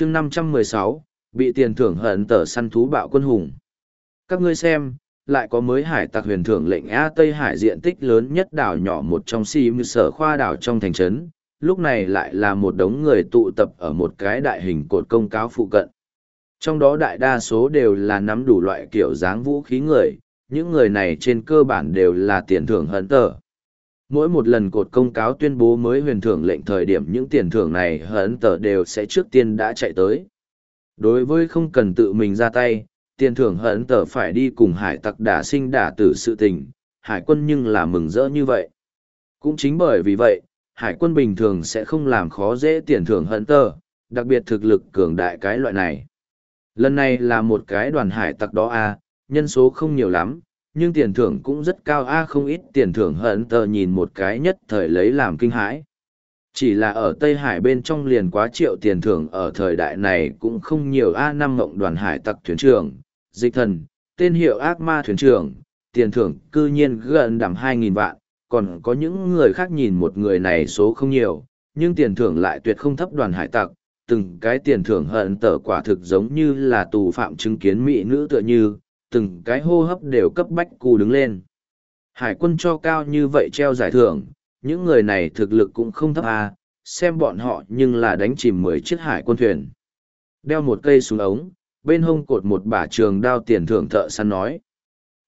chương 516, bị tiền thưởng hận tờ săn thú bạo quân hùng. Các ngươi xem, lại có mới hải tặc huyền thưởng lệnh A Tây Hải diện tích lớn nhất đảo nhỏ một trong si mưu sở khoa đảo trong thành trấn, lúc này lại là một đống người tụ tập ở một cái đại hình cột công cáo phụ cận. Trong đó đại đa số đều là nắm đủ loại kiểu dáng vũ khí người, những người này trên cơ bản đều là tiền thưởng hận tờ. Mỗi một lần cột công cáo tuyên bố mới huyền thưởng lệnh thời điểm những tiền thưởng này hận tờ đều sẽ trước tiên đã chạy tới. Đối với không cần tự mình ra tay, tiền thưởng hận tờ phải đi cùng hải tặc đả sinh đả tử sự tình, hải quân nhưng là mừng rỡ như vậy. Cũng chính bởi vì vậy, hải quân bình thường sẽ không làm khó dễ tiền thưởng hận tờ, đặc biệt thực lực cường đại cái loại này. Lần này là một cái đoàn hải tặc đó a nhân số không nhiều lắm, nhưng tiền thưởng cũng rất cao. A không ít tiền thưởng hận tờ nhìn một cái nhất thời lấy làm kinh hãi. Chỉ là ở Tây Hải bên trong liền quá triệu tiền thưởng ở thời đại này cũng không nhiều. A năm mộng đoàn hải tặc thuyền trưởng, dịch thần, tên hiệu ác ma thuyền trưởng, tiền thưởng cư nhiên gần đảm 2.000 vạn, còn có những người khác nhìn một người này số không nhiều, nhưng tiền thưởng lại tuyệt không thấp đoàn hải tặc, từng cái tiền thưởng hận tờ quả thực giống như là tù phạm chứng kiến mỹ nữ tựa như, từng cái hô hấp đều cấp bách cù đứng lên. Hải quân cho cao như vậy treo giải thưởng, những người này thực lực cũng không thấp à, xem bọn họ nhưng là đánh chìm mười chiếc hải quân thuyền. Đeo một cây xuống ống, bên hông cột một bả trường đao tiền thưởng thợ săn nói.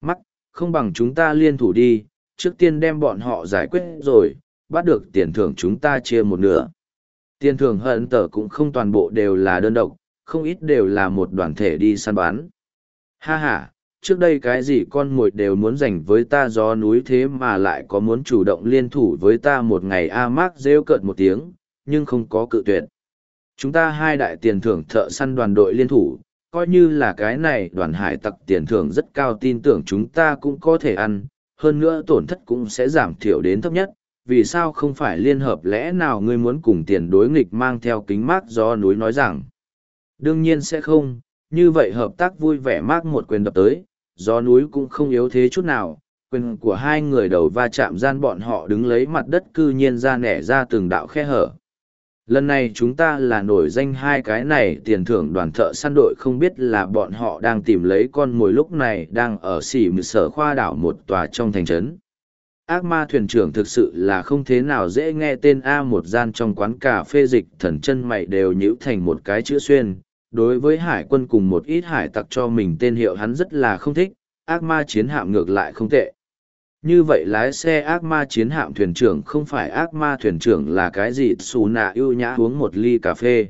Mắc, không bằng chúng ta liên thủ đi, trước tiên đem bọn họ giải quyết rồi, bắt được tiền thưởng chúng ta chia một nửa. Tiền thưởng hận tờ cũng không toàn bộ đều là đơn độc, không ít đều là một đoàn thể đi săn bán. Ha ha, trước đây cái gì con mồi đều muốn giành với ta gió núi thế mà lại có muốn chủ động liên thủ với ta một ngày A mác rêu cợt một tiếng, nhưng không có cự tuyệt. Chúng ta hai đại tiền thưởng thợ săn đoàn đội liên thủ, coi như là cái này đoàn hải tặc tiền thưởng rất cao tin tưởng chúng ta cũng có thể ăn, hơn nữa tổn thất cũng sẽ giảm thiểu đến thấp nhất. Vì sao không phải liên hợp lẽ nào ngươi muốn cùng tiền đối nghịch mang theo kính mát gió núi nói rằng? Đương nhiên sẽ không, như vậy hợp tác vui vẻ mát một quyền đập tới, gió núi cũng không yếu thế chút nào, quyền của hai người đầu va chạm gian bọn họ đứng lấy mặt đất cư nhiên ra nẻ ra từng đạo khe hở. Lần này chúng ta là nổi danh hai cái này tiền thưởng đoàn thợ săn đội không biết là bọn họ đang tìm lấy con mồi lúc này đang ở xỉ mực sở khoa đảo một tòa trong thành trấn. Ác ma thuyền trưởng thực sự là không thế nào dễ nghe tên A một gian trong quán cà phê dịch thần chân mày đều nhíu thành một cái chữ xuyên, đối với hải quân cùng một ít hải tặc cho mình tên hiệu hắn rất là không thích, ác ma chiến hạm ngược lại không tệ. Như vậy lái xe ác ma chiến hạm thuyền trưởng không phải ác ma thuyền trưởng là cái gì xù nạ ưu nhã uống một ly cà phê.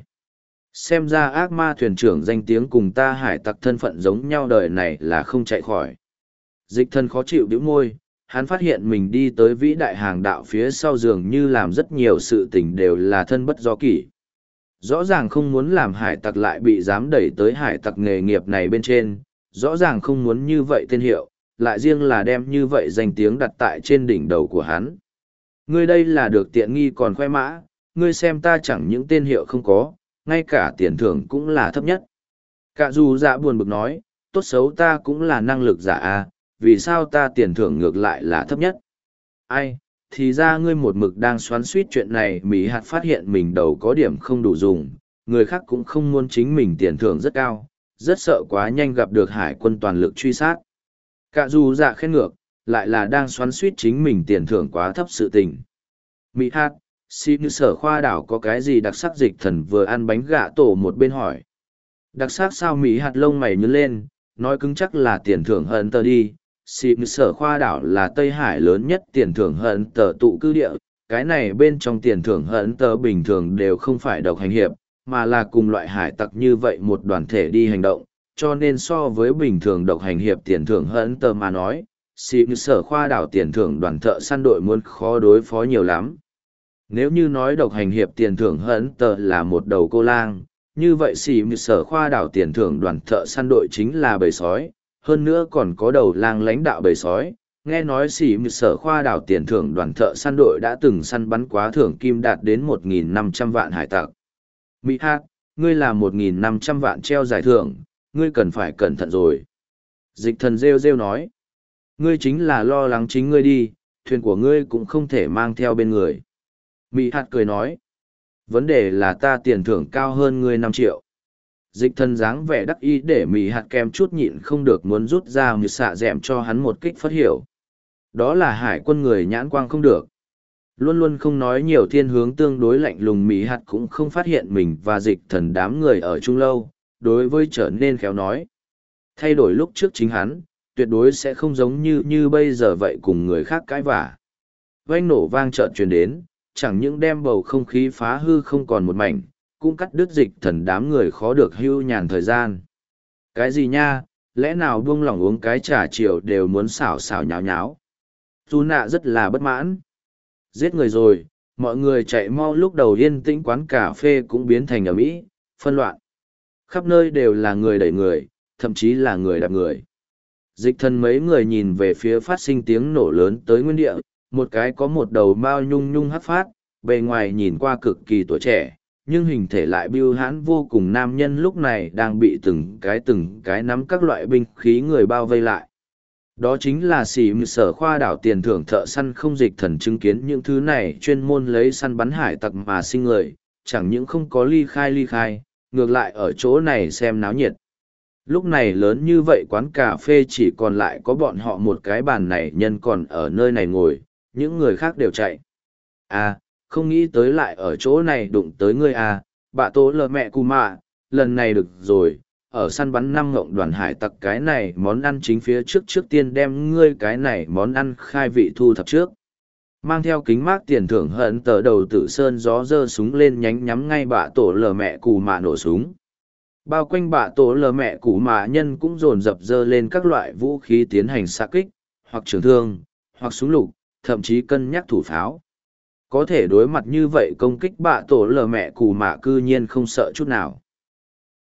Xem ra ác ma thuyền trưởng danh tiếng cùng ta hải tặc thân phận giống nhau đời này là không chạy khỏi. Dịch thân khó chịu biểu môi, hắn phát hiện mình đi tới vĩ đại hàng đạo phía sau giường như làm rất nhiều sự tình đều là thân bất do kỷ rõ ràng không muốn làm hải tặc lại bị dám đẩy tới hải tặc nghề nghiệp này bên trên, rõ ràng không muốn như vậy tên hiệu, lại riêng là đem như vậy danh tiếng đặt tại trên đỉnh đầu của hắn. Ngươi đây là được tiện nghi còn khoe mã, ngươi xem ta chẳng những tên hiệu không có, ngay cả tiền thưởng cũng là thấp nhất. Cả dù dạ buồn bực nói, tốt xấu ta cũng là năng lực giả a vì sao ta tiền thưởng ngược lại là thấp nhất. Ai, thì ra ngươi một mực đang xoắn suýt chuyện này, mỹ hạt phát hiện mình đầu có điểm không đủ dùng, người khác cũng không muốn chính mình tiền thưởng rất cao, rất sợ quá nhanh gặp được hải quân toàn lực truy sát. Cả dù dạ khen ngược, lại là đang xoắn suýt chính mình tiền thưởng quá thấp sự tình. Mỹ hạt xin như sở khoa đảo có cái gì đặc sắc dịch thần vừa ăn bánh gạ tổ một bên hỏi. Đặc sắc sao mỹ hạt lông mày nhớ lên, nói cứng chắc là tiền thưởng hơn tờ đi xịp sở khoa đảo là Tây Hải lớn nhất tiền thưởng hận tờ tụ cư địa, cái này bên trong tiền thưởng hận tờ bình thường đều không phải độc hành hiệp, mà là cùng loại hải tặc như vậy một đoàn thể đi hành động, cho nên so với bình thường độc hành hiệp tiền thưởng hận tờ mà nói, xịp sở khoa đảo tiền thưởng đoàn thợ săn đội muốn khó đối phó nhiều lắm. Nếu như nói độc hành hiệp tiền thưởng hận tờ là một đầu cô lang, như vậy xịp sở khoa đảo tiền thưởng đoàn thợ săn đội chính là bầy sói hơn nữa còn có đầu lang lãnh đạo bầy sói. Nghe nói xỉ mực sở khoa đảo tiền thưởng đoàn thợ săn đội đã từng săn bắn quá thưởng kim đạt đến 1.500 vạn hải tặc. Mỹ Hát, ngươi là 1.500 vạn treo giải thưởng, ngươi cần phải cẩn thận rồi. Dịch thần rêu rêu nói, ngươi chính là lo lắng chính ngươi đi, thuyền của ngươi cũng không thể mang theo bên người. Mỹ Hát cười nói, vấn đề là ta tiền thưởng cao hơn ngươi năm triệu dịch thần dáng vẻ đắc ý để mì hạt kem chút nhịn không được muốn rút ra như xạ d ẻ m cho hắn một kích phát hiểu. Đó là hải quân người nhãn quang không được. Luôn luôn không nói nhiều thiên hướng tương đối lạnh lùng mỹ hạt cũng không phát hiện mình và dịch thần đám người ở chung lâu, đối với trở nên khéo nói. Thay đổi lúc trước chính hắn, tuyệt đối sẽ không giống như như bây giờ vậy cùng người khác cãi vả vanh nổ vang trợn truyền đến, chẳng những đem bầu không khí phá hư không còn một mảnh cũng cắt đứt dịch thần đám người khó được hưu nhàn thời gian. Cái gì nha, lẽ nào buông lỏng uống cái trà chiều đều muốn xảo xảo nháo nháo? Dù nạ rất là bất mãn. Giết người rồi, mọi người chạy mau lúc đầu yên tĩnh quán cà phê cũng biến thành ở mỹ phân loạn. Khắp nơi đều là người đẩy người, thậm chí là người đạp người. Dịch thần mấy người nhìn về phía phát sinh tiếng nổ lớn tới nguyên địa, một cái có một đầu mao nhung nhung hắt phát, bề ngoài nhìn qua cực kỳ tuổi trẻ nhưng hình thể lại biêu hãn vô cùng, nam nhân lúc này đang bị từng cái từng cái nắm các loại binh khí người bao vây lại. Đó chính là xỉ mư sở khoa đảo tiền thưởng thợ săn không dịch thần chứng kiến những thứ này chuyên môn lấy săn bắn hải tặc mà sinh người, chẳng những không có ly khai ly khai, ngược lại ở chỗ này xem náo nhiệt. Lúc này lớn như vậy quán cà phê chỉ còn lại có bọn họ một cái bàn này nhân còn ở nơi này ngồi, những người khác đều chạy. À không nghĩ tới lại ở chỗ này đụng tới ngươi à bà tố lờ mẹ cù mạ, lần này được rồi, ở săn bắn năm ngộng đoàn hải tặc cái này món ăn chính phía trước trước tiên đem ngươi cái này món ăn khai vị thu thập trước. Mang theo kính mát tiền thưởng hận tờ đầu tử sơn gió dơ súng lên nhánh nhắm ngay bà tổ lờ mẹ cù mạ nổ súng. Bao quanh bà tổ lờ mẹ cù mạ nhân cũng dồn dập dơ lên các loại vũ khí tiến hành xa kích, hoặc trường thương, hoặc súng lục, thậm chí cân nhắc thủ pháo có thể đối mặt như vậy công kích bạ tổ lờ mẹ cù mạ cư nhiên không sợ chút nào.